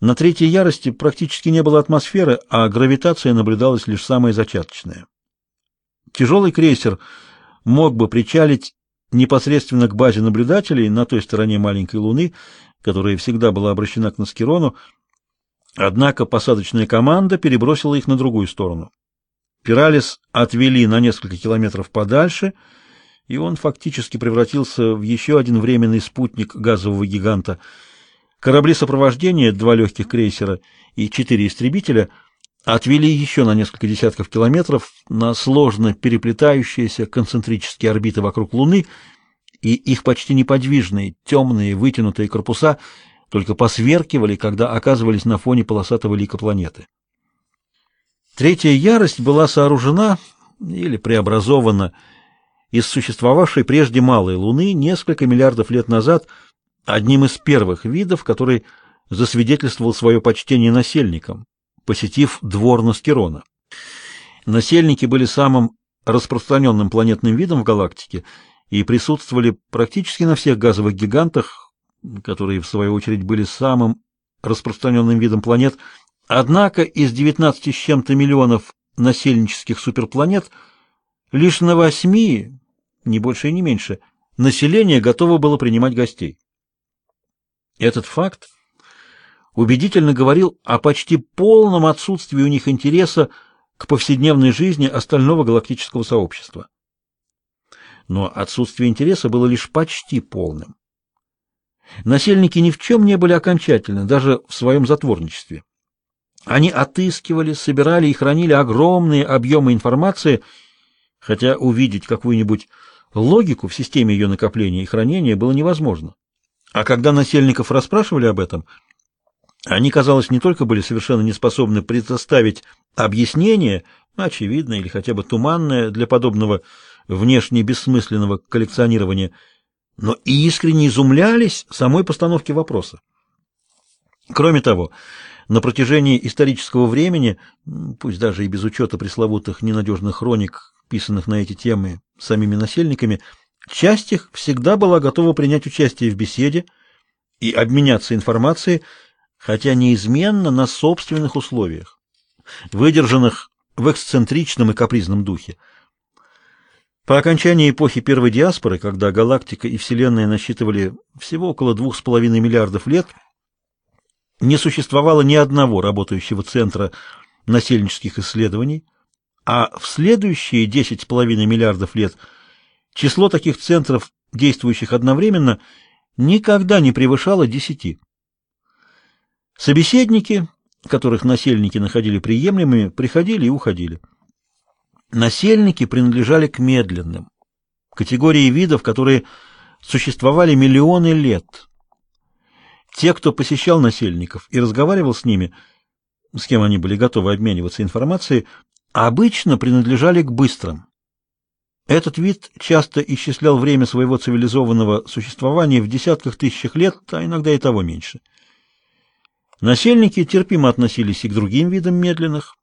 На третьей ярости практически не было атмосферы, а гравитация наблюдалась лишь самая зачаточная. Тяжелый крейсер мог бы причалить непосредственно к базе наблюдателей на той стороне маленькой Луны, которая всегда была обращена к Наскерону, однако посадочная команда перебросила их на другую сторону. Пиралис отвели на несколько километров подальше, и он фактически превратился в еще один временный спутник газового гиганта — Корабли сопровождения, два легких крейсера и четыре истребителя, отвели еще на несколько десятков километров на сложно переплетающиеся концентрические орбиты вокруг Луны, и их почти неподвижные, темные, вытянутые корпуса только посверкивали, когда оказывались на фоне полосатого лика планеты. Третья ярость была сооружена или преобразована из существовавшей прежде малой Луны несколько миллиардов лет назад – одним из первых видов, который засвидетельствовал свое почтение насельникам, посетив двор Наскерона. Насельники были самым распространенным планетным видом в галактике и присутствовали практически на всех газовых гигантах, которые, в свою очередь, были самым распространенным видом планет. Однако из 19 с чем-то миллионов насельнических суперпланет лишь на восьми, не больше и не меньше, население готово было принимать гостей. Этот факт убедительно говорил о почти полном отсутствии у них интереса к повседневной жизни остального галактического сообщества. Но отсутствие интереса было лишь почти полным. Насельники ни в чем не были окончательны, даже в своем затворничестве. Они отыскивали, собирали и хранили огромные объемы информации, хотя увидеть какую-нибудь логику в системе ее накопления и хранения было невозможно. А когда насельников расспрашивали об этом, они, казалось, не только были совершенно не способны предоставить объяснение, очевидное или хотя бы туманное для подобного внешне бессмысленного коллекционирования, но и искренне изумлялись самой постановке вопроса. Кроме того, на протяжении исторического времени, пусть даже и без учета пресловутых ненадежных хроник, писанных на эти темы самими насельниками, Часть их всегда была готова принять участие в беседе и обменяться информацией, хотя неизменно на собственных условиях, выдержанных в эксцентричном и капризном духе. По окончании эпохи первой диаспоры, когда галактика и Вселенная насчитывали всего около двух с половиной миллиардов лет, не существовало ни одного работающего центра насельнических исследований, а в следующие десять с половиной миллиардов лет – Число таких центров, действующих одновременно, никогда не превышало десяти. Собеседники, которых насельники находили приемлемыми, приходили и уходили. Насельники принадлежали к медленным, категории видов, которые существовали миллионы лет. Те, кто посещал насельников и разговаривал с ними, с кем они были готовы обмениваться информацией, обычно принадлежали к быстрым. Этот вид часто исчислял время своего цивилизованного существования в десятках тысячах лет, а иногда и того меньше. Насельники терпимо относились и к другим видам медленных,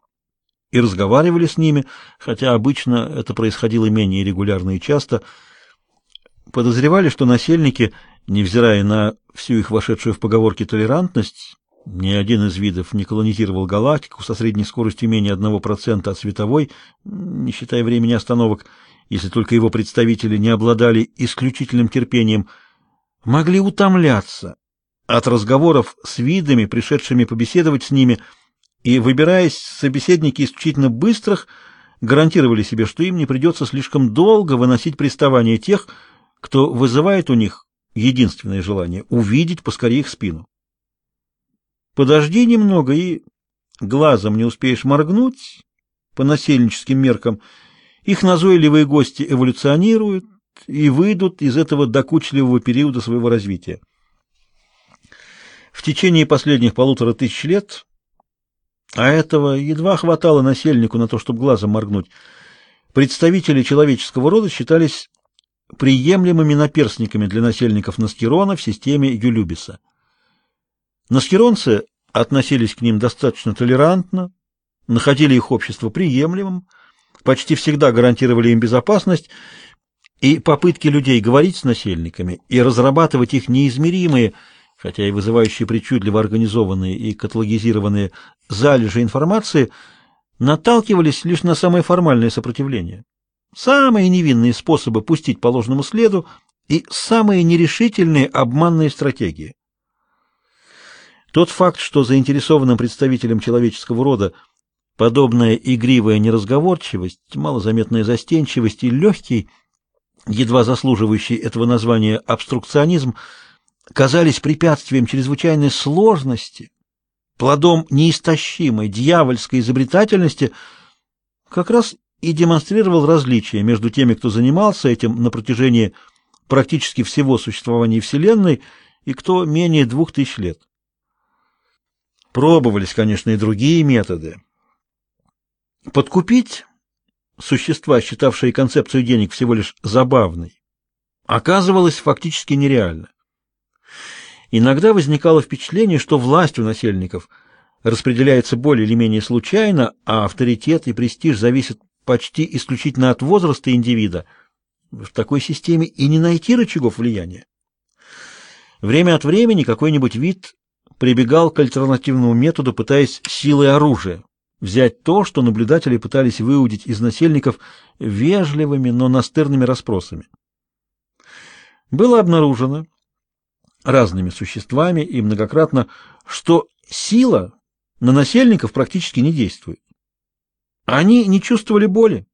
и разговаривали с ними, хотя обычно это происходило менее регулярно и часто. Подозревали, что насельники, невзирая на всю их вошедшую в поговорки толерантность, ни один из видов не колонизировал галактику со средней скоростью менее 1% от световой, не считая времени остановок, если только его представители не обладали исключительным терпением, могли утомляться от разговоров с видами, пришедшими побеседовать с ними, и, выбираясь собеседники исключительно быстрых, гарантировали себе, что им не придется слишком долго выносить приставания тех, кто вызывает у них единственное желание — увидеть поскорее их спину. Подожди немного, и глазом не успеешь моргнуть по насельническим меркам — их назойливые гости эволюционируют и выйдут из этого докучливого периода своего развития. В течение последних полутора тысяч лет, а этого едва хватало насельнику на то, чтобы глазом моргнуть, представители человеческого рода считались приемлемыми наперсниками для насельников Наскерона в системе Юлюбиса. Наскеронцы относились к ним достаточно толерантно, находили их общество приемлемым, почти всегда гарантировали им безопасность, и попытки людей говорить с насельниками и разрабатывать их неизмеримые, хотя и вызывающие причудливо организованные и каталогизированные залежи информации, наталкивались лишь на самое формальное сопротивление. Самые невинные способы пустить по ложному следу и самые нерешительные обманные стратегии. Тот факт, что заинтересованным представителям человеческого рода подобная игривая неразговорчивость, малозаметная застенчивость и легкий, едва заслуживающий этого названия обструкционизм, казались препятствием чрезвычайной сложности, плодом неистощимой дьявольской изобретательности, как раз и демонстрировал различия между теми, кто занимался этим на протяжении практически всего существования Вселенной, и кто менее двух тысяч лет. Пробовались, конечно, и другие методы. Подкупить существа, считавшие концепцию денег всего лишь забавной, оказывалось фактически нереально. Иногда возникало впечатление, что власть у насельников распределяется более или менее случайно, а авторитет и престиж зависят почти исключительно от возраста индивида. В такой системе и не найти рычагов влияния. Время от времени какой-нибудь вид прибегал к альтернативному методу, пытаясь силой оружия взять то, что наблюдатели пытались выудить из насельников вежливыми, но настырными расспросами. Было обнаружено разными существами и многократно, что сила на насельников практически не действует. Они не чувствовали боли,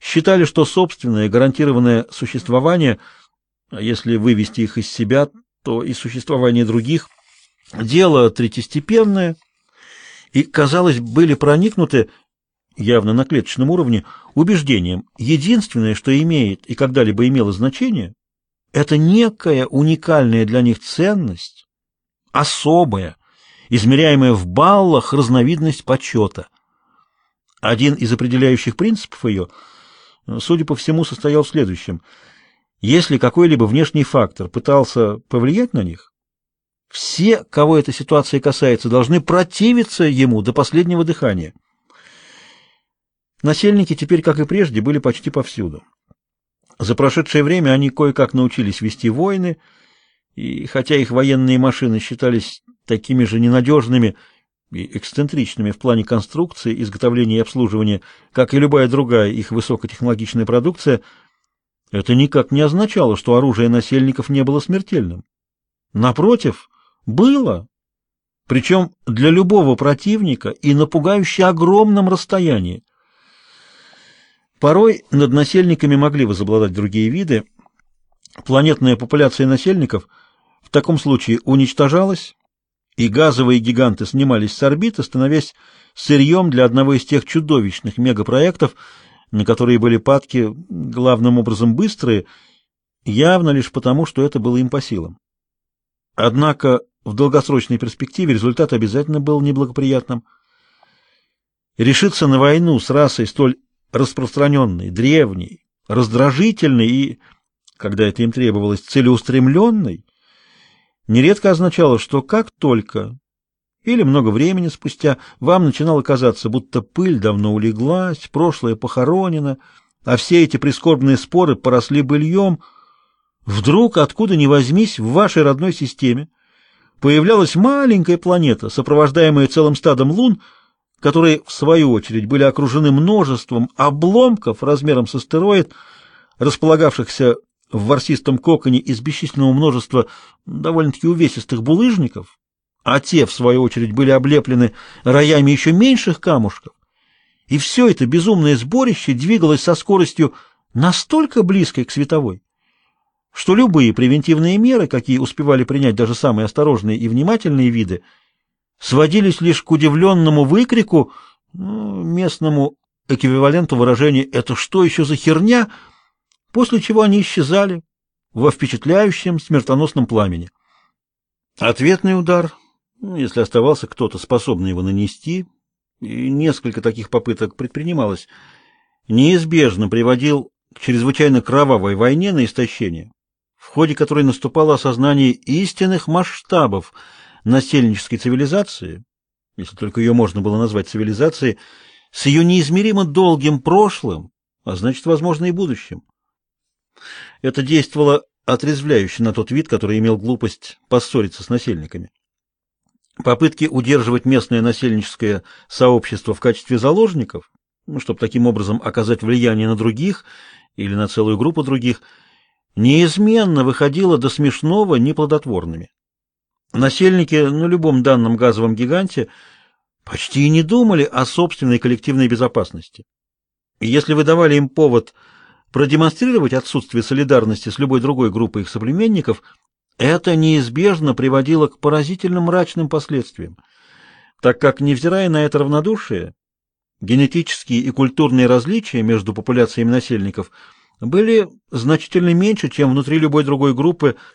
считали, что собственное гарантированное существование, если вывести их из себя, то и существование других – дело третьестепенное, и, казалось, были проникнуты, явно на клеточном уровне, убеждением, единственное, что имеет и когда-либо имело значение, это некая уникальная для них ценность, особая, измеряемая в баллах разновидность почета. Один из определяющих принципов ее, судя по всему, состоял в следующем. Если какой-либо внешний фактор пытался повлиять на них, все, кого эта ситуация касается, должны противиться ему до последнего дыхания. Насельники теперь, как и прежде, были почти повсюду. За прошедшее время они кое-как научились вести войны, и хотя их военные машины считались такими же ненадежными и эксцентричными в плане конструкции, изготовления и обслуживания, как и любая другая их высокотехнологичная продукция, это никак не означало, что оружие насельников не было смертельным. Напротив, было. Причем для любого противника и на пугающе огромном расстоянии. Порой над насельниками могли возобладать другие виды. Планетная популяция насельников в таком случае уничтожалась, и газовые гиганты снимались с орбиты, становясь сырьем для одного из тех чудовищных мегапроектов, на которые были падки главным образом быстрые, явно лишь потому, что это было им по силам. Однако в долгосрочной перспективе результат обязательно был неблагоприятным. Решиться на войну с расой столь распространенной, древней, раздражительной и, когда это им требовалось, целеустремленной, нередко означало, что как только или много времени спустя вам начинало казаться, будто пыль давно улеглась, прошлое похоронено, а все эти прискорбные споры поросли быльем, вдруг, откуда ни возьмись, в вашей родной системе появлялась маленькая планета, сопровождаемая целым стадом лун, которые, в свою очередь, были окружены множеством обломков размером с астероид, располагавшихся в ворсистом коконе из бесчисленного множества довольно-таки увесистых булыжников, а те, в свою очередь, были облеплены роями еще меньших камушков. И все это безумное сборище двигалось со скоростью настолько близкой к световой, что любые превентивные меры, какие успевали принять даже самые осторожные и внимательные виды, сводились лишь к удивленному выкрику, ну, местному эквиваленту выражения «это что еще за херня?», после чего они исчезали во впечатляющем смертоносном пламени. Ответный удар, если оставался кто-то способный его нанести, и несколько таких попыток предпринималось, неизбежно приводил к чрезвычайно кровавой войне на истощение, ходе которой наступало осознание истинных масштабов насельнической цивилизации, если только ее можно было назвать цивилизацией, с ее неизмеримо долгим прошлым, а значит, возможно, и будущим. Это действовало отрезвляющий на тот вид, который имел глупость поссориться с насельниками. Попытки удерживать местное насельническое сообщество в качестве заложников, ну, чтобы таким образом оказать влияние на других или на целую группу других, неизменно выходило до смешного неплодотворными. Насельники на любом данном газовом гиганте почти не думали о собственной коллективной безопасности. И если вы давали им повод продемонстрировать отсутствие солидарности с любой другой группой их соплеменников, это неизбежно приводило к поразительным мрачным последствиям, так как, невзирая на это равнодушие, генетические и культурные различия между популяциями насельников были значительно меньше, чем внутри любой другой группы –